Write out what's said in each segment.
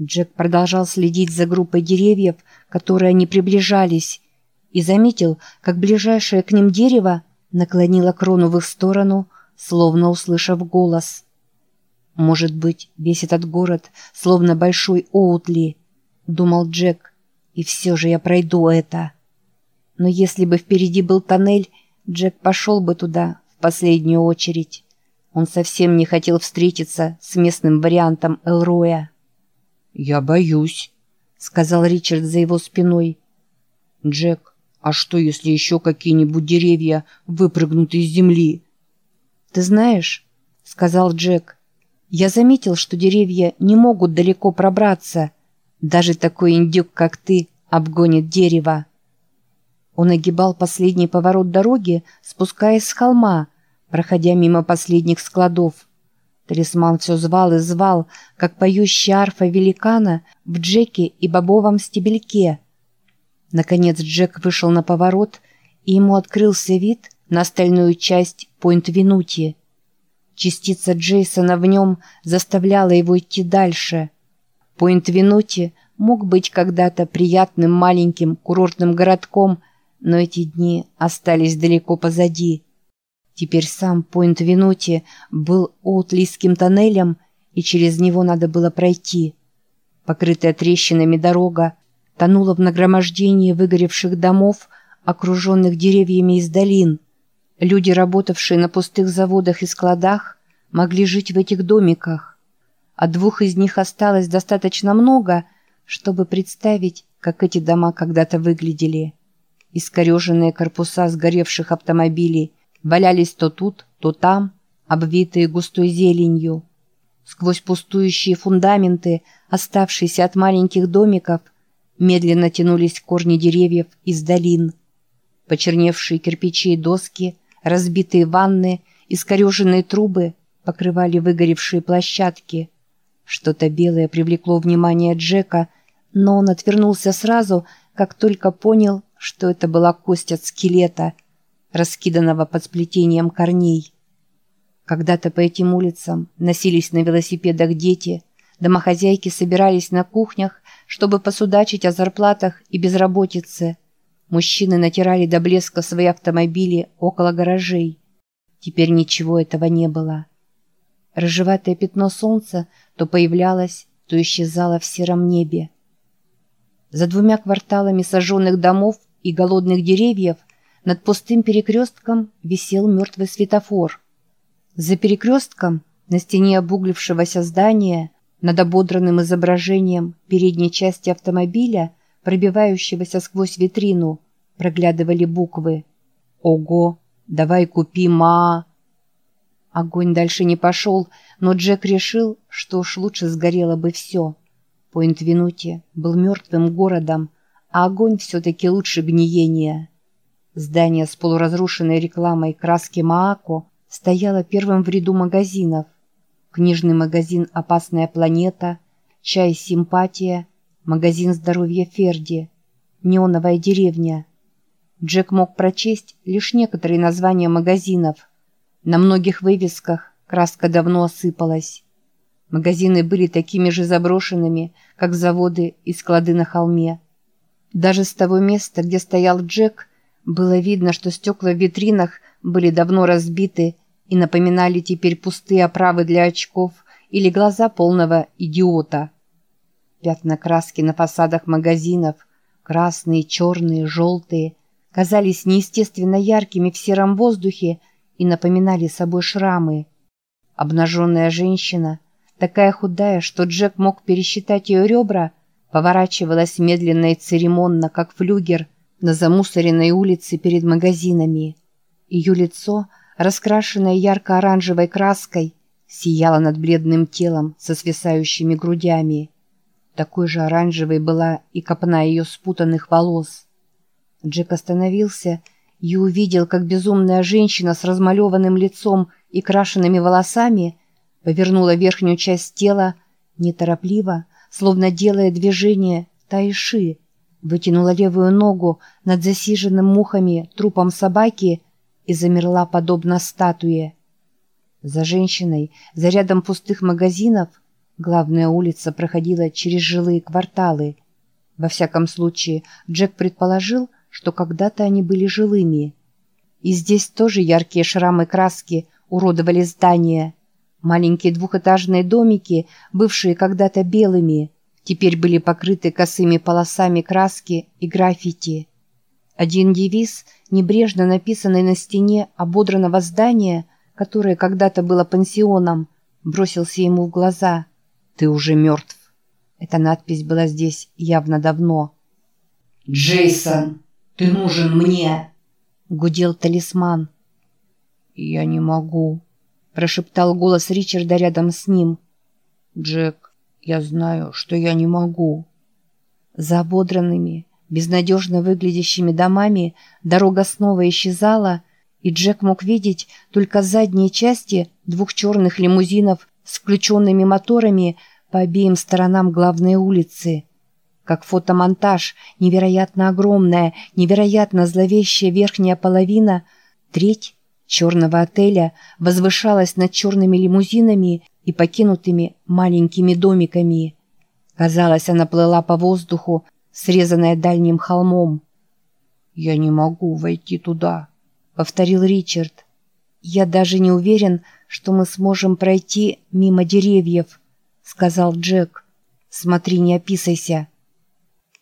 Джек продолжал следить за группой деревьев, которые они приближались, и заметил, как ближайшее к ним дерево наклонило крону в их сторону, словно услышав голос. «Может быть, весь этот город, словно большой Оутли», — думал Джек, — «и все же я пройду это». Но если бы впереди был тоннель, Джек пошел бы туда в последнюю очередь. Он совсем не хотел встретиться с местным вариантом Элроя. «Я боюсь», — сказал Ричард за его спиной. «Джек, а что, если еще какие-нибудь деревья выпрыгнут из земли?» «Ты знаешь», — сказал Джек, — «я заметил, что деревья не могут далеко пробраться. Даже такой индюк, как ты, обгонит дерево». Он огибал последний поворот дороги, спускаясь с холма, проходя мимо последних складов. Талисман все звал и звал, как поющая арфа великана в Джеке и бобовом стебельке. Наконец Джек вышел на поворот, и ему открылся вид на остальную часть Пойнт-Винути. Частица Джейсона в нем заставляла его идти дальше. Пойнт-Винути мог быть когда-то приятным маленьким курортным городком – но эти дни остались далеко позади. Теперь сам Пойнт-Винути был Оутлийским тоннелем, и через него надо было пройти. Покрытая трещинами дорога тонула в нагромождении выгоревших домов, окруженных деревьями из долин. Люди, работавшие на пустых заводах и складах, могли жить в этих домиках. От двух из них осталось достаточно много, чтобы представить, как эти дома когда-то выглядели. Искореженные корпуса сгоревших автомобилей валялись то тут, то там, обвитые густой зеленью. Сквозь пустующие фундаменты, оставшиеся от маленьких домиков, медленно тянулись корни деревьев из долин. Почерневшие кирпичи и доски, разбитые ванны, искореженные трубы покрывали выгоревшие площадки. Что-то белое привлекло внимание Джека, но он отвернулся сразу, как только понял, что это была кость от скелета, раскиданного под сплетением корней. Когда-то по этим улицам носились на велосипедах дети, домохозяйки собирались на кухнях, чтобы посудачить о зарплатах и безработице. Мужчины натирали до блеска свои автомобили около гаражей. Теперь ничего этого не было. Рыжеватое пятно солнца то появлялось, то исчезало в сером небе. За двумя кварталами сожженных домов и голодных деревьев над пустым перекрестком висел мертвый светофор. За перекрестком на стене обуглившегося здания над ободранным изображением передней части автомобиля, пробивающегося сквозь витрину, проглядывали буквы «Ого! Давай купи ма!» Огонь дальше не пошел, но Джек решил, что уж лучше сгорело бы все. Пойнт-Винути был мертвым городом, а огонь все-таки лучше гниения. Здание с полуразрушенной рекламой краски Маако стояло первым в ряду магазинов. Книжный магазин «Опасная планета», «Чай Симпатия», магазин здоровья Ферди, «Неоновая деревня». Джек мог прочесть лишь некоторые названия магазинов. На многих вывесках краска давно осыпалась. Магазины были такими же заброшенными, как заводы и склады на холме. Даже с того места, где стоял Джек, было видно, что стекла в витринах были давно разбиты и напоминали теперь пустые оправы для очков или глаза полного идиота. Пятна краски на фасадах магазинов, красные, черные, желтые, казались неестественно яркими в сером воздухе и напоминали собой шрамы. Обнаженная женщина, такая худая, что Джек мог пересчитать ее ребра, поворачивалась медленно и церемонно, как флюгер, на замусоренной улице перед магазинами. Ее лицо, раскрашенное ярко-оранжевой краской, сияло над бледным телом со свисающими грудями. Такой же оранжевой была и копна ее спутанных волос. Джек остановился и увидел, как безумная женщина с размалеванным лицом и крашенными волосами повернула верхнюю часть тела неторопливо, словно делая движение тайши, вытянула левую ногу над засиженным мухами трупом собаки и замерла подобно статуе. За женщиной, за рядом пустых магазинов, Главная улица проходила через жилые кварталы. Во всяком случае, Джек предположил, что когда-то они были жилыми. И здесь тоже яркие шрамы краски уродовали здания. Маленькие двухэтажные домики, бывшие когда-то белыми, теперь были покрыты косыми полосами краски и граффити. Один девиз, небрежно написанный на стене ободранного здания, которое когда-то было пансионом, бросился ему в глаза. «Ты уже мертв». Эта надпись была здесь явно давно. «Джейсон, ты нужен мне!» — гудел талисман. «Я не могу», — прошептал голос Ричарда рядом с ним. «Джек, я знаю, что я не могу». За ободранными, безнадежно выглядящими домами дорога снова исчезала, и Джек мог видеть только задние части двух черных лимузинов с включенными моторами по обеим сторонам главной улицы. Как фотомонтаж, невероятно огромная, невероятно зловещая верхняя половина, треть черного отеля возвышалась над черными лимузинами и покинутыми маленькими домиками. Казалось, она плыла по воздуху, срезанная дальним холмом. «Я не могу войти туда», — повторил Ричард. «Я даже не уверен, что мы сможем пройти мимо деревьев», — сказал Джек. «Смотри, не описайся».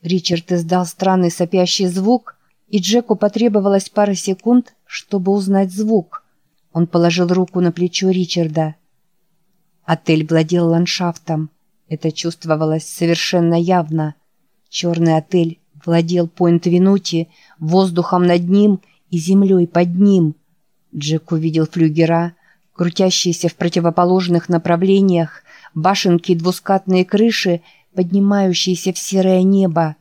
Ричард издал странный сопящий звук, и Джеку потребовалось пара секунд, чтобы узнать звук. Он положил руку на плечо Ричарда. Отель владел ландшафтом. Это чувствовалось совершенно явно. Черный отель владел Пойнт-Винути, воздухом над ним и землей под ним. Джек увидел флюгера, крутящиеся в противоположных направлениях, башенки и двускатные крыши, поднимающиеся в серое небо.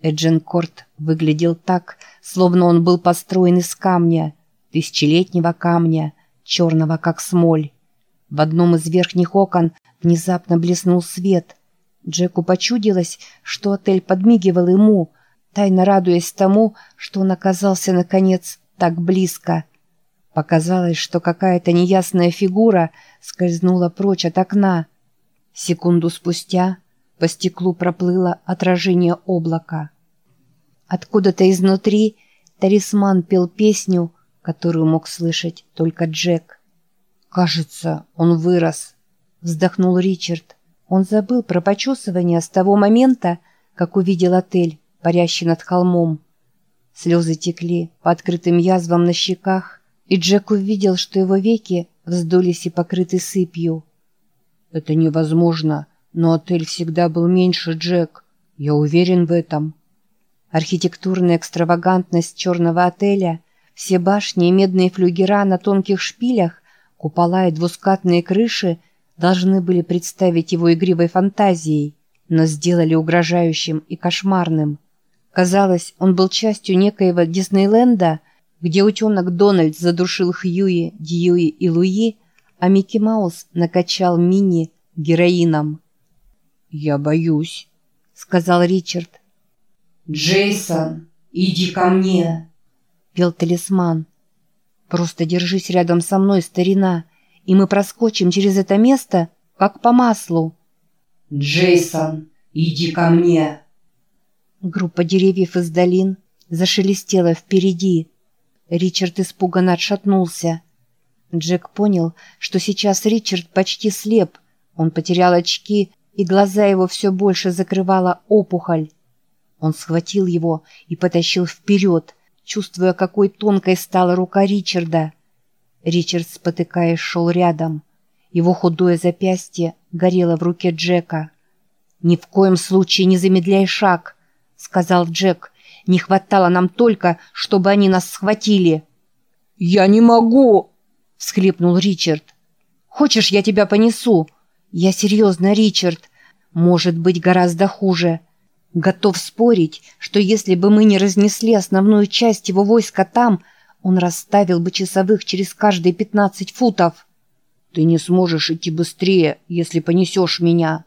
Эдженкорт выглядел так, словно он был построен из камня, тысячелетнего камня, черного как смоль. В одном из верхних окон внезапно блеснул свет. Джеку почудилось, что отель подмигивал ему, тайно радуясь тому, что он оказался, наконец, так близко. Показалось, что какая-то неясная фигура скользнула прочь от окна. Секунду спустя по стеклу проплыло отражение облака. Откуда-то изнутри талисман пел песню, которую мог слышать только Джек. «Кажется, он вырос», — вздохнул Ричард. Он забыл про почесывание с того момента, как увидел отель, парящий над холмом. Слезы текли по открытым язвам на щеках, и Джек увидел, что его веки вздулись и покрыты сыпью. «Это невозможно», но отель всегда был меньше, Джек. Я уверен в этом. Архитектурная экстравагантность черного отеля, все башни и медные флюгера на тонких шпилях, купола и двускатные крыши должны были представить его игривой фантазией, но сделали угрожающим и кошмарным. Казалось, он был частью некоего Диснейленда, где утенок Дональд задушил Хьюи, Дьюи и Луи, а Микки Маус накачал Мини героином. «Я боюсь», — сказал Ричард. «Джейсон, иди ко мне», — пел талисман. «Просто держись рядом со мной, старина, и мы проскочим через это место, как по маслу». «Джейсон, иди ко мне». Группа деревьев из долин зашелестела впереди. Ричард испуганно отшатнулся. Джек понял, что сейчас Ричард почти слеп. Он потерял очки и глаза его все больше закрывала опухоль. Он схватил его и потащил вперед, чувствуя, какой тонкой стала рука Ричарда. Ричард, спотыкаясь, шел рядом. Его худое запястье горело в руке Джека. «Ни в коем случае не замедляй шаг», — сказал Джек. «Не хватало нам только, чтобы они нас схватили». «Я не могу!» — всхлипнул Ричард. «Хочешь, я тебя понесу?» «Я серьезно, Ричард. Может быть, гораздо хуже. Готов спорить, что если бы мы не разнесли основную часть его войска там, он расставил бы часовых через каждые пятнадцать футов. Ты не сможешь идти быстрее, если понесешь меня».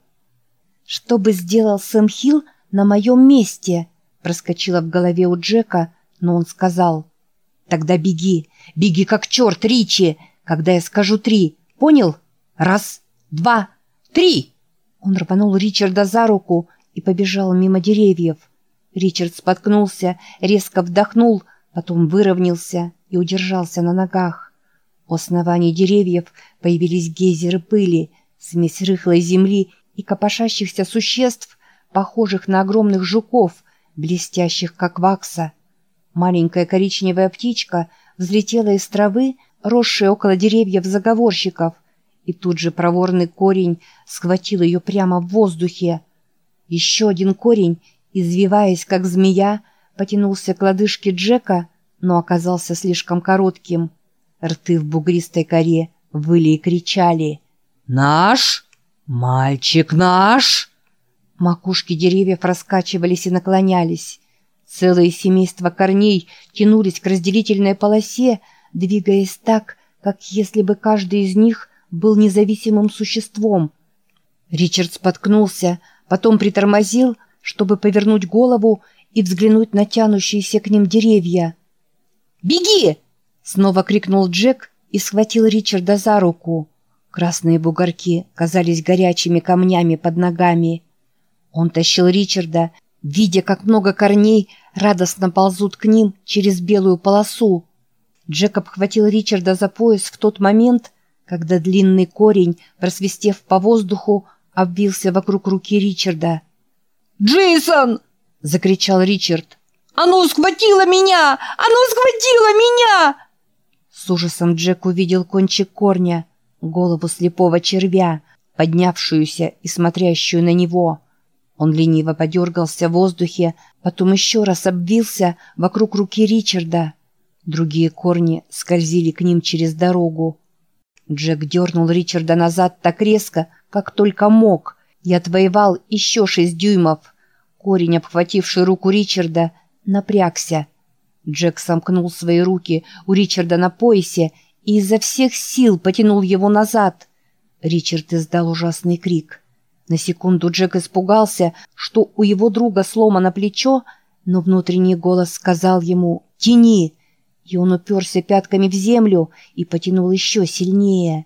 «Что бы сделал Сэм Хилл на моем месте?» проскочила в голове у Джека, но он сказал. «Тогда беги, беги как черт, Ричи, когда я скажу три, понял? Раз, два, три!» Он рванул Ричарда за руку и побежал мимо деревьев. Ричард споткнулся, резко вдохнул, потом выровнялся и удержался на ногах. У оснований деревьев появились гейзеры пыли, смесь рыхлой земли и копошащихся существ, похожих на огромных жуков, блестящих как вакса. Маленькая коричневая птичка взлетела из травы, росшей около деревьев заговорщиков, и тут же проворный корень схватил ее прямо в воздухе. Еще один корень, извиваясь как змея, потянулся к лодыжке Джека, но оказался слишком коротким. Рты в бугристой коре выли и кричали «Наш! Мальчик наш!» Макушки деревьев раскачивались и наклонялись. Целые семейства корней тянулись к разделительной полосе, двигаясь так, как если бы каждый из них был независимым существом. Ричард споткнулся, потом притормозил, чтобы повернуть голову и взглянуть на тянущиеся к ним деревья. «Беги!» — снова крикнул Джек и схватил Ричарда за руку. Красные бугорки казались горячими камнями под ногами. Он тащил Ричарда, видя, как много корней радостно ползут к ним через белую полосу. Джек обхватил Ричарда за пояс в тот момент, когда длинный корень, просвистев по воздуху, обвился вокруг руки Ричарда. «Джейсон!» — закричал Ричард. «Оно схватило меня! Оно схватило меня!» С ужасом Джек увидел кончик корня, голову слепого червя, поднявшуюся и смотрящую на него. Он лениво подергался в воздухе, потом еще раз обвился вокруг руки Ричарда. Другие корни скользили к ним через дорогу. Джек дернул Ричарда назад так резко, как только мог, и отвоевал еще шесть дюймов. Корень, обхвативший руку Ричарда, напрягся. Джек сомкнул свои руки у Ричарда на поясе и изо всех сил потянул его назад. Ричард издал ужасный крик. На секунду Джек испугался, что у его друга сломано плечо, но внутренний голос сказал ему «Тяни!» и он уперся пятками в землю и потянул еще сильнее.